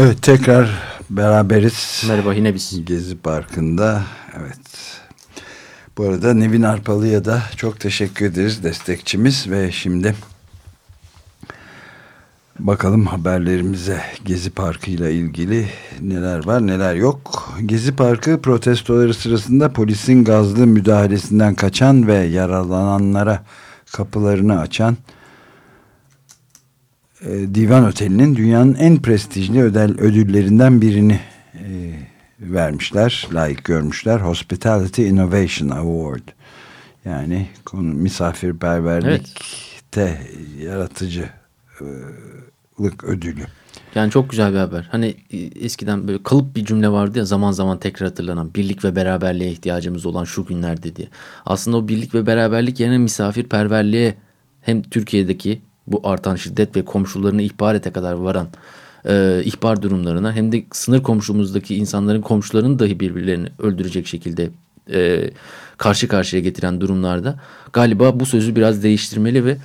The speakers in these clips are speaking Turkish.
Evet tekrar beraberiz. Merhaba yine biz. Gezi Parkı'nda. Evet. Bu arada Nevin Arpalı'ya da çok teşekkür ederiz destekçimiz ve şimdi bakalım haberlerimize Gezi Parkı ile ilgili neler var neler yok. Gezi Parkı protestoları sırasında polisin gazlı müdahalesinden kaçan ve yaralananlara kapılarını açan e, Divan Oteli'nin dünyanın en prestijli ödel, ödüllerinden birini e, vermişler, layık görmüşler. Hospitality Innovation Award. Yani konu misafirperverlikte evet. yaratıcılık ödülü. Yani çok güzel bir haber. Hani e, eskiden böyle kalıp bir cümle vardı ya zaman zaman tekrar hatırlanan birlik ve beraberliğe ihtiyacımız olan şu günlerde diye. Aslında o birlik ve beraberlik yerine misafirperverliğe hem Türkiye'deki bu artan şiddet ve komşularını ihbar ete kadar varan e, ihbar durumlarına hem de sınır komşumuzdaki insanların komşularını dahi birbirlerini öldürecek şekilde e, karşı karşıya getiren durumlarda galiba bu sözü biraz değiştirmeli ve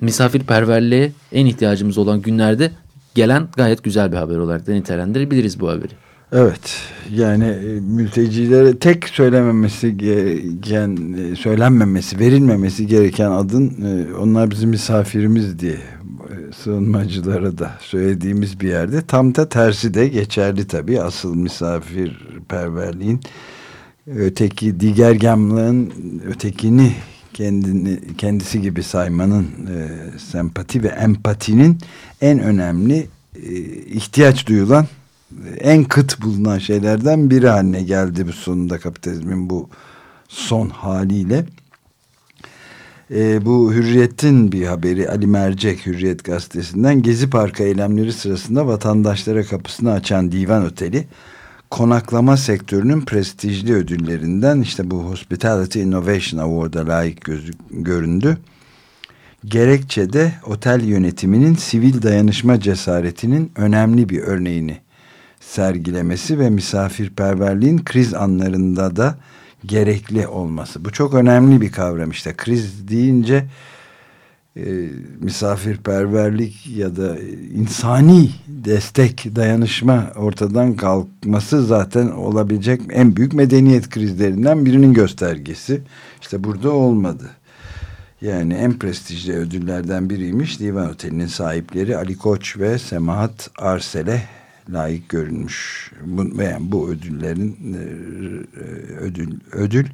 misafirperverliğe en ihtiyacımız olan günlerde gelen gayet güzel bir haber olarak da nitelendirebiliriz bu haberi. Evet yani e, mültecilere tek söylememesi gereken e, söylenmemesi verilmemesi gereken adın e, onlar bizim misafirimiz diye sığınmacılara da söylediğimiz bir yerde tam da tersi de geçerli tabii. Asıl misafirperverliğin öteki digergamlığın ötekini kendini kendisi gibi saymanın e, sempati ve empatinin en önemli e, ihtiyaç duyulan en kıt bulunan şeylerden biri haline geldi bu sonunda kapitalizmin bu son haliyle. E, bu Hürriyet'in bir haberi Ali Mercek Hürriyet gazetesinden Gezi Parkı eylemleri sırasında vatandaşlara kapısını açan divan oteli konaklama sektörünün prestijli ödüllerinden işte bu Hospitality Innovation Award'a layık gözü, göründü. Gerekçede otel yönetiminin sivil dayanışma cesaretinin önemli bir örneğini sergilemesi ve misafirperverliğin kriz anlarında da gerekli olması. Bu çok önemli bir kavram işte. Kriz deyince e, misafirperverlik ya da insani destek, dayanışma ortadan kalkması zaten olabilecek en büyük medeniyet krizlerinden birinin göstergesi. İşte burada olmadı. Yani en prestijli ödüllerden biriymiş Divan Oteli'nin sahipleri Ali Koç ve Semahat Arsel'e layık görülmüş. Bu, yani bu ödüllerin e, ödül ödül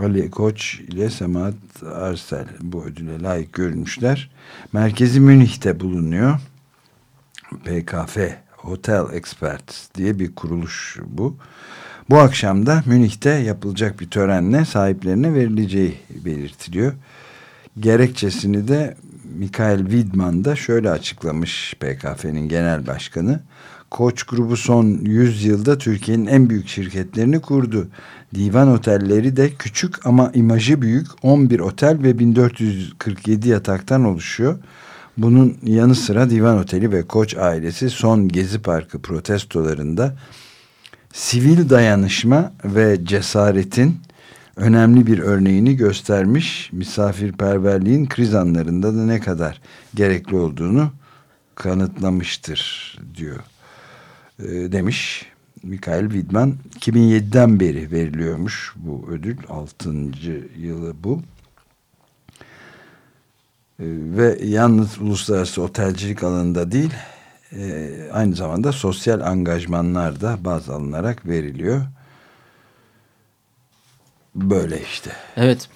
Ali Koç ile Semahat Arsel bu ödüle layık görülmüşler. Merkezi Münih'te bulunuyor. PKF Hotel Experts diye bir kuruluş bu. Bu akşam da Münih'te yapılacak bir törenle sahiplerine verileceği belirtiliyor. Gerekçesini de Mikael Widman da şöyle açıklamış PKF'nin genel başkanı. Koç grubu son 100 yılda Türkiye'nin en büyük şirketlerini kurdu. Divan otelleri de küçük ama imajı büyük 11 otel ve 1447 yataktan oluşuyor. Bunun yanı sıra Divan Oteli ve Koç ailesi son Gezi Parkı protestolarında sivil dayanışma ve cesaretin önemli bir örneğini göstermiş. Misafirperverliğin kriz anlarında da ne kadar gerekli olduğunu kanıtlamıştır diyor e, demiş Mikael Widman. 2007'den beri veriliyormuş bu ödül. 6. yılı bu. E, ve yalnız uluslararası otelcilik alanında değil e, aynı zamanda sosyal angajmanlar da baz alınarak veriliyor. Böyle işte. Evet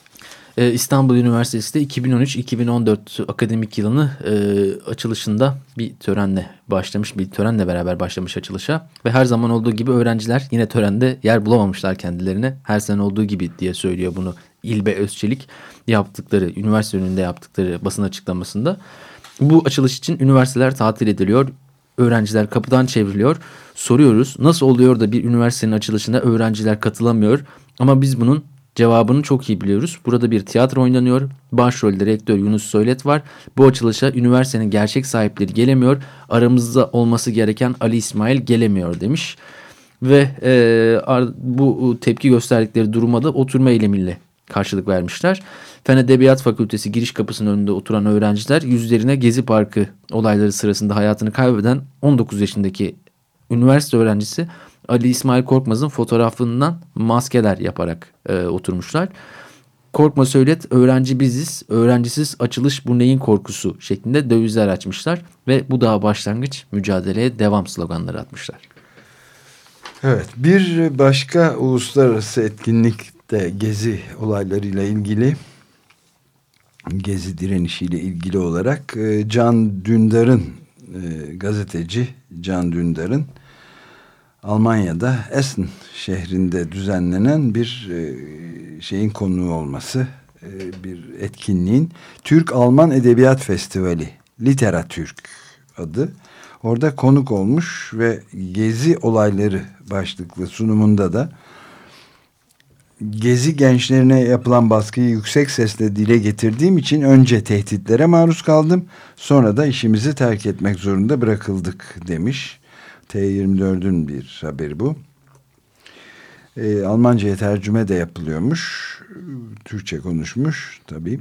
Ee, İstanbul Üniversitesi de 2013-2014 akademik yılını e, açılışında bir törenle başlamış, bir törenle beraber başlamış açılışa. Ve her zaman olduğu gibi öğrenciler yine törende yer bulamamışlar kendilerine. Her sene olduğu gibi diye söylüyor bunu İlbe Özçelik yaptıkları, üniversite önünde yaptıkları basın açıklamasında. Bu açılış için üniversiteler tatil ediliyor. Öğrenciler kapıdan çevriliyor. Soruyoruz nasıl oluyor da bir üniversitenin açılışına öğrenciler katılamıyor? Ama biz bunun Cevabını çok iyi biliyoruz. Burada bir tiyatro oynanıyor. Başrolde rektör Yunus Söylet var. Bu açılışa üniversitenin gerçek sahipleri gelemiyor. Aramızda olması gereken Ali İsmail gelemiyor demiş. Ve e, bu tepki gösterdikleri duruma da oturma eylemiyle karşılık vermişler. Fen Edebiyat Fakültesi giriş kapısının önünde oturan öğrenciler yüzlerine Gezi Parkı olayları sırasında hayatını kaybeden 19 yaşındaki üniversite öğrencisi Ali İsmail Korkmaz'ın fotoğrafından maskeler yaparak e, oturmuşlar. Korkma söylet öğrenci biziz, öğrencisiz açılış bu neyin korkusu şeklinde dövizler açmışlar ve bu daha başlangıç mücadeleye devam sloganları atmışlar. Evet bir başka uluslararası etkinlik de gezi olaylarıyla ilgili gezi direnişiyle ilgili olarak e, Can Dündar'ın e, gazeteci Can Dündar'ın Almanya'da Essen şehrinde düzenlenen bir e, şeyin konuğu olması, e, bir etkinliğin Türk-Alman Edebiyat Festivali, Literatürk adı. Orada konuk olmuş ve gezi olayları başlıklı sunumunda da gezi gençlerine yapılan baskıyı yüksek sesle dile getirdiğim için önce tehditlere maruz kaldım sonra da işimizi terk etmek zorunda bırakıldık demiş. T24'ün bir haberi bu. E, Almanca'ya tercüme de yapılıyormuş. Türkçe konuşmuş tabii.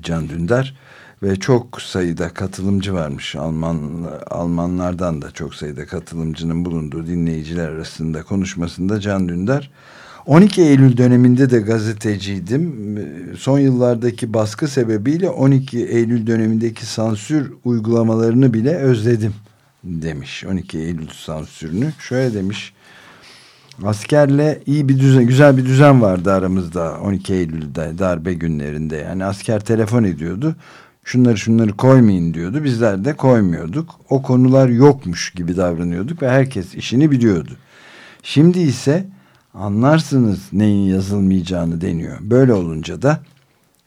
Can Dündar ve çok sayıda katılımcı varmış. Alman Almanlardan da çok sayıda katılımcının bulunduğu dinleyiciler arasında konuşmasında Can Dündar 12 Eylül döneminde de gazeteciydim. Son yıllardaki baskı sebebiyle 12 Eylül dönemindeki sansür uygulamalarını bile özledim demiş 12 Eylül sansürünü. Şöyle demiş. Askerle iyi bir düzen, güzel bir düzen vardı aramızda 12 Eylül'de darbe günlerinde. Yani asker telefon ediyordu. Şunları şunları koymayın diyordu. Bizler de koymuyorduk. O konular yokmuş gibi davranıyorduk ve herkes işini biliyordu. Şimdi ise anlarsınız neyin yazılmayacağını deniyor. Böyle olunca da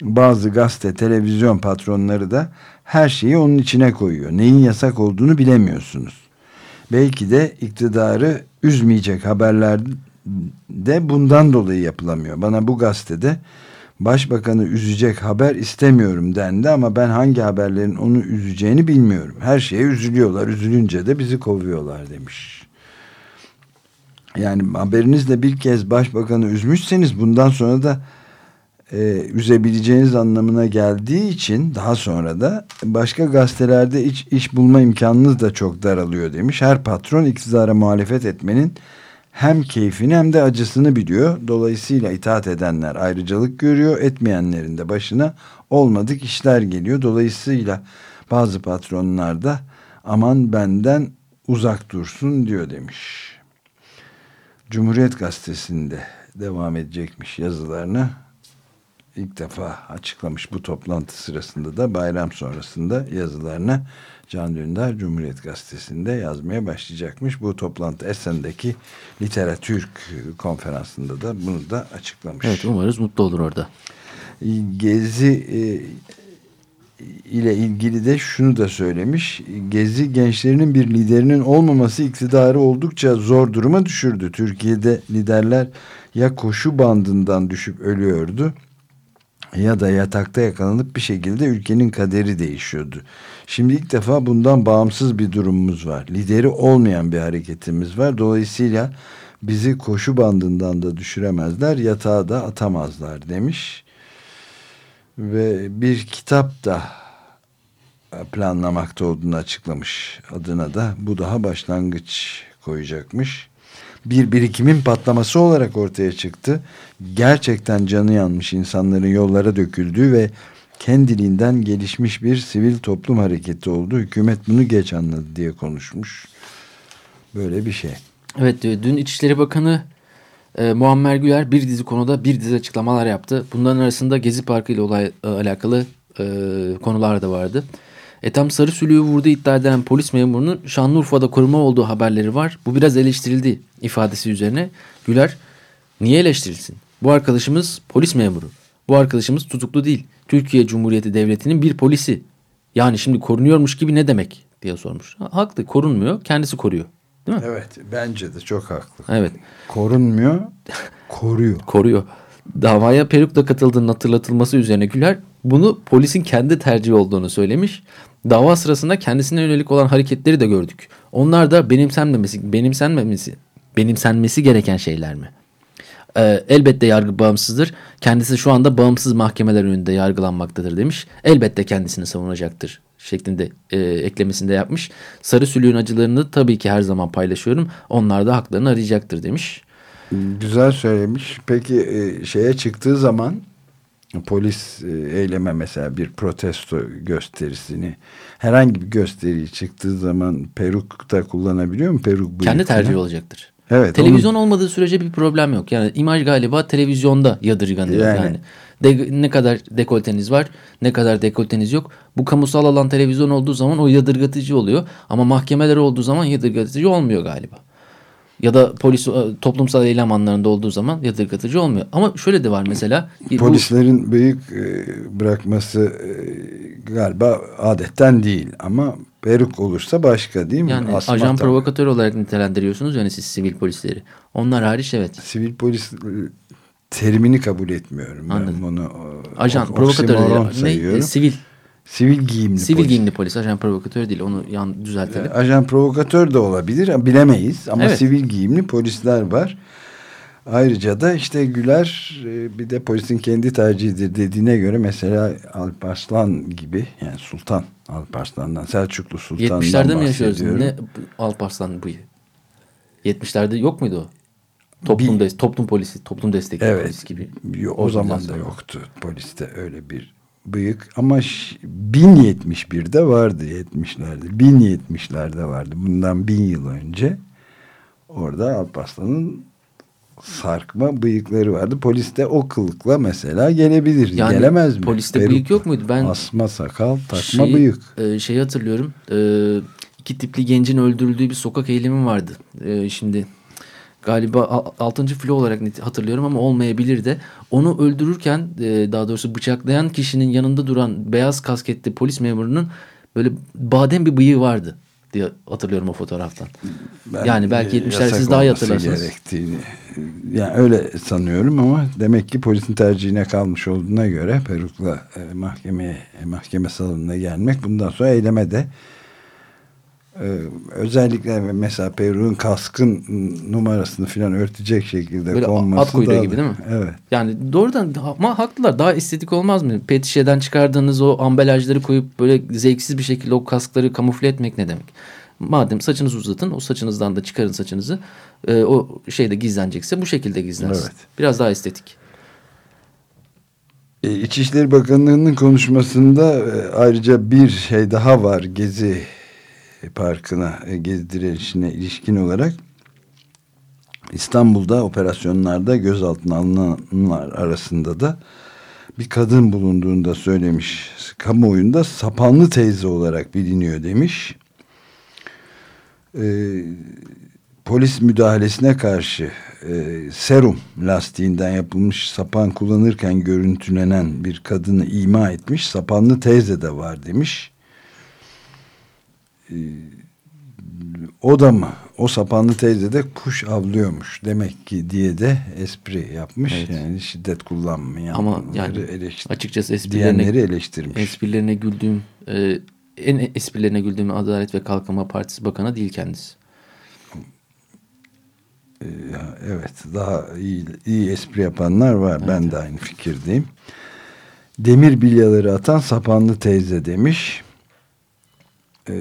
bazı gazete, televizyon patronları da her şeyi onun içine koyuyor. Neyin yasak olduğunu bilemiyorsunuz. Belki de iktidarı üzmeyecek haberler de bundan dolayı yapılamıyor. Bana bu gazetede başbakanı üzecek haber istemiyorum dendi ama ben hangi haberlerin onu üzeceğini bilmiyorum. Her şeye üzülüyorlar. Üzülünce de bizi kovuyorlar demiş. Yani haberinizle bir kez başbakanı üzmüşseniz bundan sonra da e, üzebileceğiniz anlamına geldiği için daha sonra da başka gazetelerde iş, iş bulma imkanınız da çok daralıyor demiş. Her patron iktidara muhalefet etmenin hem keyfini hem de acısını biliyor. Dolayısıyla itaat edenler ayrıcalık görüyor. Etmeyenlerin de başına olmadık işler geliyor. Dolayısıyla bazı patronlar da aman benden uzak dursun diyor demiş. Cumhuriyet Gazetesi'nde devam edecekmiş yazılarını ilk defa açıklamış bu toplantı sırasında da bayram sonrasında yazılarını Can Dündar Cumhuriyet Gazetesi'nde yazmaya başlayacakmış. Bu toplantı Esen'deki Literatürk konferansında da bunu da açıklamış. Evet umarız mutlu olur orada. Gezi e, ile ilgili de şunu da söylemiş. Gezi gençlerinin bir liderinin olmaması iktidarı oldukça zor duruma düşürdü. Türkiye'de liderler ya koşu bandından düşüp ölüyordu ya da yatakta yakalanıp bir şekilde ülkenin kaderi değişiyordu. Şimdi ilk defa bundan bağımsız bir durumumuz var. Lideri olmayan bir hareketimiz var. Dolayısıyla bizi koşu bandından da düşüremezler, yatağa da atamazlar demiş. Ve bir kitap da planlamakta olduğunu açıklamış adına da bu daha başlangıç koyacakmış bir birikimin patlaması olarak ortaya çıktı. Gerçekten canı yanmış insanların yollara döküldüğü ve kendiliğinden gelişmiş bir sivil toplum hareketi oldu. Hükümet bunu geç anladı diye konuşmuş. Böyle bir şey. Evet dün İçişleri Bakanı e, Muammer Güler bir dizi konuda bir dizi açıklamalar yaptı. Bunların arasında Gezi Parkı ile olay, e, alakalı e, konular da vardı. Etam Sarı Sülüğü vurdu iddia edilen polis memurunun Şanlıurfa'da koruma olduğu haberleri var. Bu biraz eleştirildi ifadesi üzerine. Güler niye eleştirilsin? Bu arkadaşımız polis memuru. Bu arkadaşımız tutuklu değil. Türkiye Cumhuriyeti Devleti'nin bir polisi. Yani şimdi korunuyormuş gibi ne demek diye sormuş. Haklı korunmuyor kendisi koruyor. Değil mi? Evet bence de çok haklı. Evet. Korunmuyor, koruyor. Koruyor. Davaya perukla katıldığının hatırlatılması üzerine Güler bunu polisin kendi tercihi olduğunu söylemiş. Dava sırasında kendisine yönelik olan hareketleri de gördük. Onlar da benimsenmemesi, benimsenmemesi, benimsenmesi gereken şeyler mi? Ee, elbette yargı bağımsızdır. Kendisi şu anda bağımsız mahkemeler önünde yargılanmaktadır demiş. Elbette kendisini savunacaktır şeklinde e, eklemesinde yapmış. Sarı sülüğün acılarını tabii ki her zaman paylaşıyorum. Onlar da haklarını arayacaktır demiş. Güzel söylemiş. Peki e, şeye çıktığı zaman polis e, eyleme mesela bir protesto gösterisini herhangi bir gösteriyi çıktığı zaman peruk da kullanabiliyor mu? Peruk Kendi tercih olacaktır. Evet. Televizyon onu... olmadığı sürece bir problem yok. Yani imaj galiba televizyonda yadırganıyor. Yani, yani. De, ne kadar dekolteniz var ne kadar dekolteniz yok. Bu kamusal alan televizyon olduğu zaman o yadırgatıcı oluyor. Ama mahkemeler olduğu zaman yadırgatıcı olmuyor galiba. Ya da polis e, toplumsal eylem anlarında olduğu zaman yadırgatıcı olmuyor. Ama şöyle de var mesela. Polislerin bu, büyük e, bırakması e, galiba adetten değil ama peruk olursa başka değil mi? Yani Asma ajan tabii. provokatör olarak nitelendiriyorsunuz yani siz sivil polisleri. Onlar hariç evet. Sivil polis terimini kabul etmiyorum. Anladım. Ben bunu ajan provokatör. Ne? Sivil Sivil giyimli Sivil polis. giyimli polis. Ajan provokatör değil. Onu yan düzeltelim. Ajan provokatör de olabilir. Bilemeyiz. Ama evet. sivil giyimli polisler var. Ayrıca da işte Güler e, bir de polisin kendi tercihidir dediğine göre mesela Alparslan gibi yani Sultan Alparslan'dan Selçuklu Sultan'dan 70'lerde mi yaşıyoruz? Ne Alparslan bu? 70'lerde yok muydu o? Toplum, bir, toplum polisi, toplum destekli evet, polis gibi. O zaman da yoktu poliste öyle bir bıyık ama 1071'de vardı 70'lerde. 1070'lerde vardı. Bundan bin yıl önce orada Alparslan'ın sarkma bıyıkları vardı. Polis de o kılıkla mesela gelebilir. Yani, Gelemez mi? Poliste Peruk, bıyık yok muydu? Ben asma sakal, takma şey, bıyık. E, şeyi hatırlıyorum. E, iki tipli gencin öldürüldüğü bir sokak eylemi vardı. E, şimdi galiba 6. filo olarak hatırlıyorum ama olmayabilir de onu öldürürken e, daha doğrusu bıçaklayan kişinin yanında duran beyaz kasketli polis memurunun böyle badem bir bıyığı vardı diye hatırlıyorum o fotoğraftan. Ben yani belki 70'ler siz daha iyi hatırlarsınız. Gerektiğini, yani öyle sanıyorum ama demek ki polisin tercihine kalmış olduğuna göre perukla e, mahkemeye mahkeme salonuna gelmek bundan sonra eyleme de özellikle mesela Peru'nun kaskın numarasını falan örtecek şekilde Böyle konması. At kuyruğu gibi değil mi? Evet. Yani doğrudan ama haklılar daha estetik olmaz mı? Pet şişeden çıkardığınız o ambalajları koyup böyle zevksiz bir şekilde o kaskları kamufle etmek ne demek? Madem saçınızı uzatın o saçınızdan da çıkarın saçınızı. E, o şeyde gizlenecekse bu şekilde gizlensin. Evet. Biraz daha estetik. E, İçişleri Bakanlığı'nın konuşmasında e, ayrıca bir şey daha var. Gezi Parkı'na e, gezdirilişine ilişkin olarak İstanbul'da operasyonlarda gözaltına alınanlar arasında da bir kadın bulunduğunu da söylemiş. Kamuoyunda sapanlı teyze olarak biliniyor demiş. Ee, polis müdahalesine karşı e, serum lastiğinden yapılmış sapan kullanırken görüntülenen bir kadını ima etmiş. Sapanlı teyze de var demiş. Ee, o da mı? O sapanlı teyze de kuş avlıyormuş demek ki diye de espri yapmış. Evet. Yani şiddet kullanmayan. Ama yani açıkçası esprilerine, eleştirmiş. Esprilerine güldüğüm e, en esprilerine güldüğüm Adalet ve Kalkınma Partisi Bakanı değil kendisi. Ee, evet daha iyi, iyi espri yapanlar var. Evet. Ben de aynı fikirdeyim. Demir bilyaları atan sapanlı teyze demiş e,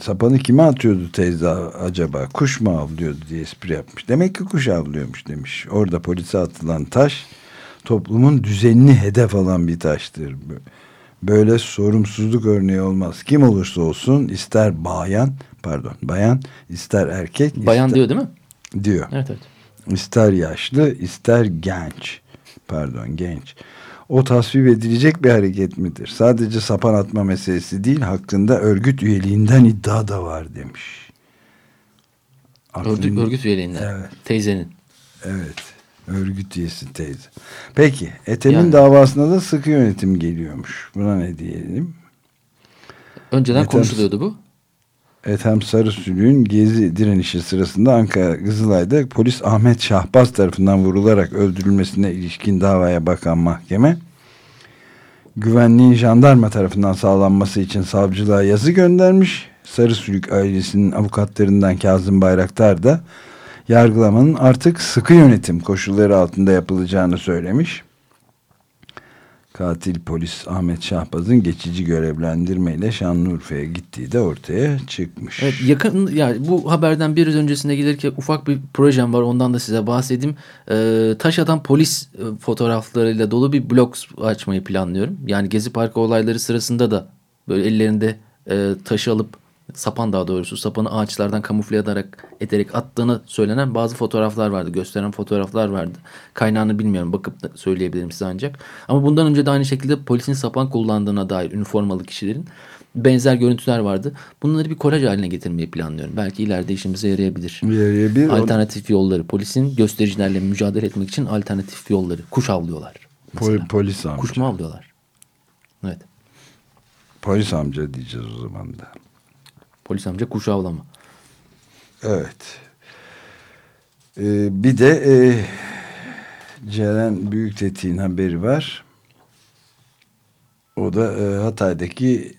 sapanı kime atıyordu teyze acaba? Kuş mu avlıyordu diye espri yapmış. Demek ki kuş avlıyormuş demiş. Orada polise atılan taş toplumun düzenini hedef alan bir taştır. Böyle sorumsuzluk örneği olmaz. Kim olursa olsun ister bayan pardon bayan ister erkek. Bayan ister, diyor değil mi? Diyor. Evet evet. ister yaşlı ister genç pardon genç o tasvip edilecek bir hareket midir? Sadece sapan atma meselesi değil hakkında örgüt üyeliğinden iddia da var demiş. Örgüt, örgüt üyeliğinden. Evet. Teyzenin. Evet. Örgüt üyesi teyze. Peki. Ethem'in Yani- davasında da sıkı yönetim geliyormuş. Buna ne diyelim? Önceden Yeter- konuşuluyordu bu. Ethem Sarısülü'nün gezi direnişi sırasında Ankara Kızılay'da polis Ahmet Şahbaz tarafından vurularak öldürülmesine ilişkin davaya bakan mahkeme güvenliğin jandarma tarafından sağlanması için savcılığa yazı göndermiş. Sarısülük ailesinin avukatlarından Kazım Bayraktar da yargılamanın artık sıkı yönetim koşulları altında yapılacağını söylemiş. Katil polis Ahmet Şahbaz'ın geçici görevlendirmeyle Şanlıurfa'ya gittiği de ortaya çıkmış. Evet yakın yani bu haberden biraz öncesinde gelirken ufak bir projem var ondan da size bahsedeyim. Ee, Taşa'dan polis e, fotoğraflarıyla dolu bir blog açmayı planlıyorum. Yani Gezi Parkı olayları sırasında da böyle ellerinde e, taşı alıp sapan daha doğrusu sapanı ağaçlardan kamufle ederek, ederek attığını söylenen bazı fotoğraflar vardı. Gösteren fotoğraflar vardı. Kaynağını bilmiyorum bakıp söyleyebilirim size ancak. Ama bundan önce de aynı şekilde polisin sapan kullandığına dair üniformalı kişilerin benzer görüntüler vardı. Bunları bir kolaj haline getirmeyi planlıyorum. Belki ileride işimize yarayabilir. Bir, Alternatif yolları. Polisin göstericilerle mücadele etmek için alternatif yolları. Kuş avlıyorlar. pol, polis amca. Kuş mu avlıyorlar? Evet. Polis amca diyeceğiz o zaman da. Polis amca kuş avlama. Evet. Ee, bir de e, Ceren Büyüktetik'in haberi var. O da e, Hatay'daki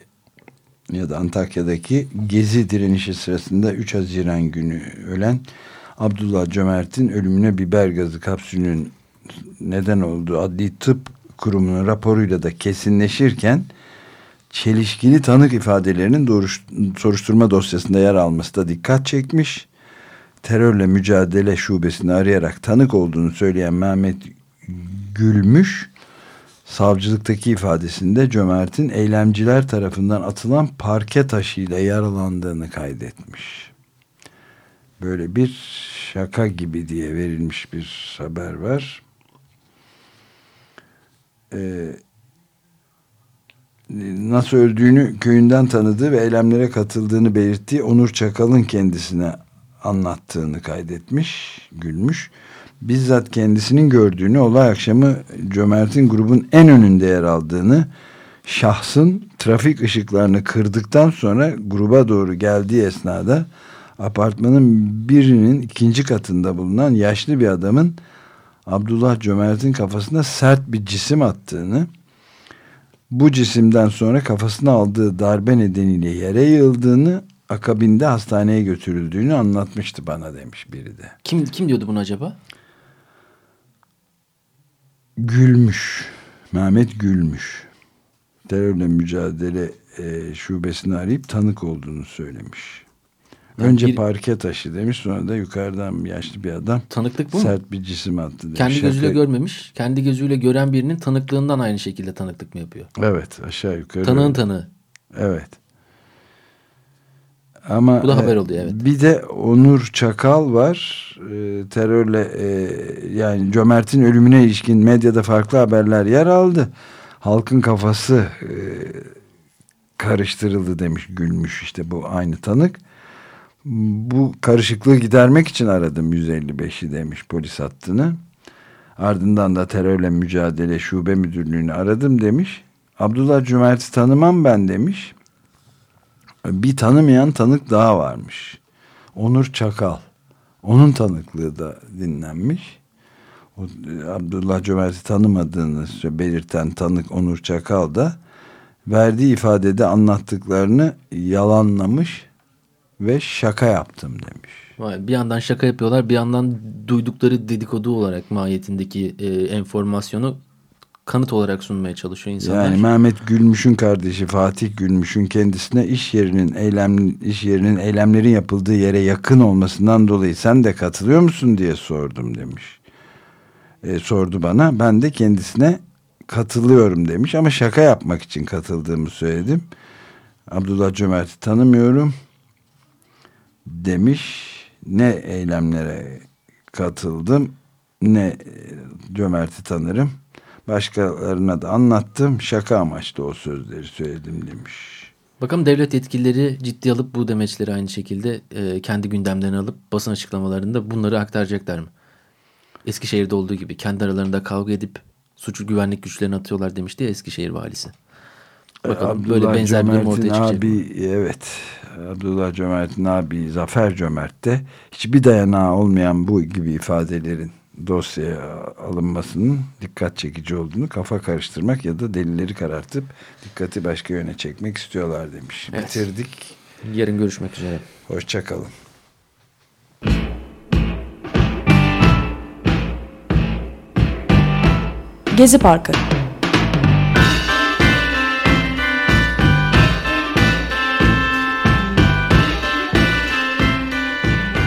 ya da Antakya'daki gezi direnişi sırasında 3 Haziran günü ölen Abdullah Cömert'in ölümüne biber gazı kapsülünün neden olduğu adli tıp kurumunun raporuyla da kesinleşirken çelişkili tanık ifadelerinin soruşturma dosyasında yer alması da dikkat çekmiş. Terörle mücadele şubesini arayarak tanık olduğunu söyleyen Mehmet Gülmüş savcılıktaki ifadesinde Cömert'in eylemciler tarafından atılan parke taşıyla yaralandığını kaydetmiş. Böyle bir şaka gibi diye verilmiş bir haber var. Ee, nasıl öldüğünü köyünden tanıdığı ve eylemlere katıldığını belirttiği Onur Çakal'ın kendisine anlattığını kaydetmiş, gülmüş. Bizzat kendisinin gördüğünü olay akşamı Cömert'in grubun en önünde yer aldığını, şahsın trafik ışıklarını kırdıktan sonra gruba doğru geldiği esnada apartmanın birinin ikinci katında bulunan yaşlı bir adamın Abdullah Cömert'in kafasına sert bir cisim attığını, bu cisimden sonra kafasına aldığı darbe nedeniyle yere yığıldığını, akabinde hastaneye götürüldüğünü anlatmıştı bana demiş biri de. Kim kim diyordu bunu acaba? Gülmüş. Mehmet Gülmüş. Terörle mücadele e, şubesini arayıp tanık olduğunu söylemiş. Önce bir- parke taşı demiş sonra da yukarıdan yaşlı bir adam Tanıklık bu mu? sert bir cisim attı demiş. Kendi Şaka- gözüyle görmemiş. Kendi gözüyle gören birinin tanıklığından aynı şekilde tanıklık mı yapıyor? Evet aşağı yukarı. Tanığın tanığı. Evet. Ama Bu da e, haber oluyor, evet. Bir de Onur Çakal var. E, terörle e, yani Cömert'in ölümüne ilişkin medyada farklı haberler yer aldı. Halkın kafası e, karıştırıldı demiş gülmüş işte bu aynı tanık. Bu karışıklığı gidermek için aradım 155'i demiş polis hattını. Ardından da terörle mücadele şube müdürlüğünü aradım demiş. Abdullah Cömert'i tanımam ben demiş. Bir tanımayan tanık daha varmış. Onur Çakal. Onun tanıklığı da dinlenmiş. O, Abdullah Cömert'i tanımadığını belirten tanık Onur Çakal da verdiği ifadede anlattıklarını yalanlamış ve şaka yaptım demiş. Vay, Bir yandan şaka yapıyorlar bir yandan duydukları dedikodu olarak mahiyetindeki e, enformasyonu kanıt olarak sunmaya çalışıyor insanlar. Yani Mehmet Gülmüş'ün kardeşi Fatih Gülmüş'ün kendisine iş yerinin eylem iş yerinin eylemlerin yapıldığı yere yakın olmasından dolayı sen de katılıyor musun diye sordum demiş. E, sordu bana. Ben de kendisine katılıyorum demiş ama şaka yapmak için katıldığımı söyledim. Abdullah Cömert'i tanımıyorum demiş. Ne eylemlere katıldım ne e, Cömert'i tanırım. Başkalarına da anlattım. Şaka amaçlı o sözleri söyledim demiş. Bakalım devlet yetkilileri ciddi alıp bu demeçleri aynı şekilde e, kendi gündemlerine alıp basın açıklamalarında bunları aktaracaklar mı? Eskişehir'de olduğu gibi kendi aralarında kavga edip suçu güvenlik güçlerine atıyorlar demişti ya Eskişehir valisi. Bakalım Abdullah böyle benzer bir durum ortaya çıkacak. abi, evet Abdullah Cömert'in abi Zafer Cömert'te hiçbir dayanağı olmayan bu gibi ifadelerin dosyaya alınmasının dikkat çekici olduğunu kafa karıştırmak ya da delilleri karartıp dikkati başka yöne çekmek istiyorlar demiş. Evet. Bitirdik. Yarın görüşmek üzere. Hoşçakalın. Gezi Parkı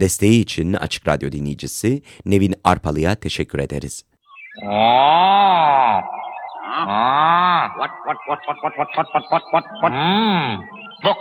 Desteği için Açık Radyo dinleyicisi Nevin Arpalı'ya teşekkür ederiz. Ah. Ah. What, what, what, what, what, what, what, what, what, what, what? Mm. Look,